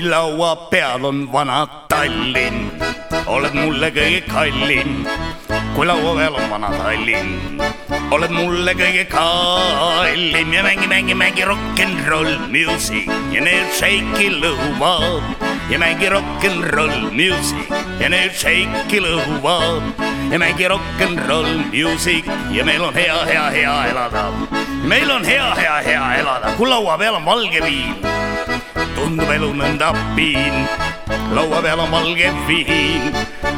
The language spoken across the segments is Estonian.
laua peal on vana Tallinn, oled mulle kõige kallim. kui laua peal on vana Tallinn, oled mulle kõige kallim ja mängi, mängi, mängi rock n roll music. Ja need shake'i lõhuvad ja mängi rock n roll music. Ja need shake'i lõhuvad ja mängi rock n roll music. Ja meil on hea, hea, hea elada. meil on hea, hea, hea elada, kui laua peal on valge viin tundub elu nõnda piin, laua peal on valge viin,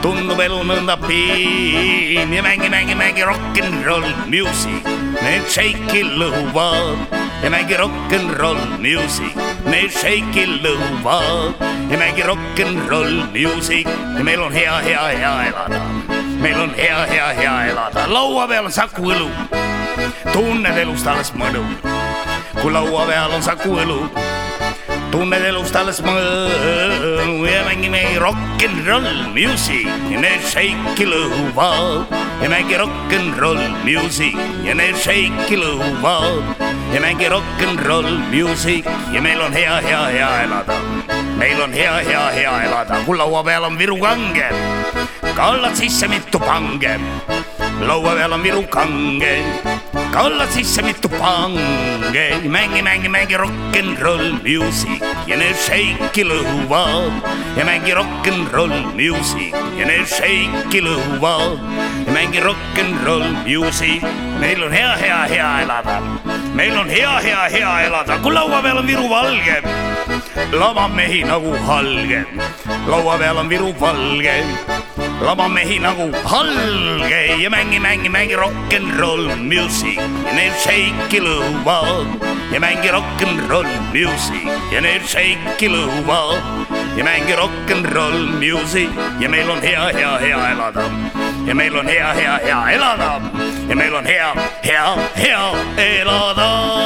tundub elu nõnda piin. Ja mängi, mängi, mängi rock n roll music, need shake'i lõhuvad. Ja mängi rock n roll music, need shake'i lõhuvad. Ja mängi rock n roll music. Ja meil on hea, hea, hea elada. meil on hea, hea, hea elada, laua peal on Saku Õlu, tunned elust alles mõnu, kui laua peal on Saku Õlu tunned elust alles mõnu ja mängime rock n roll music. Ja need shake'i lõhuvad ja mängi rock n roll music ja need shake'i lõhuvad ja mängi rock n roll music ja meil on hea, hea, hea elada. meil on hea, hea, hea elada, kui laua peal on Viru kange, kallad sisse mitu pange, laua peal on Viru kange kallad sisse mitu pange, mängi, mängi, mängi rock n roll music ja need shake'i lõhuvad ja mängi rock n roll music ja need shake'i lõhuvad ja mängi rock n roll music. meil on hea, hea, hea elada, meil on hea, hea, hea elada, kui laua peal on Viru valge, lavamehi nagu halge, laua peal on Viru valge lavamehi nagu halge ja mängi, mängi, mängi rock n roll music. Ja need shake'i lõhuvad ja mängi rock n roll music. Ja need shake'i lõhuvad ja mängi rock n roll music. Ja meil on hea, hea, hea elada. Ja meil on hea, hea, hea elada. Ja meil on hea, hea, hea elada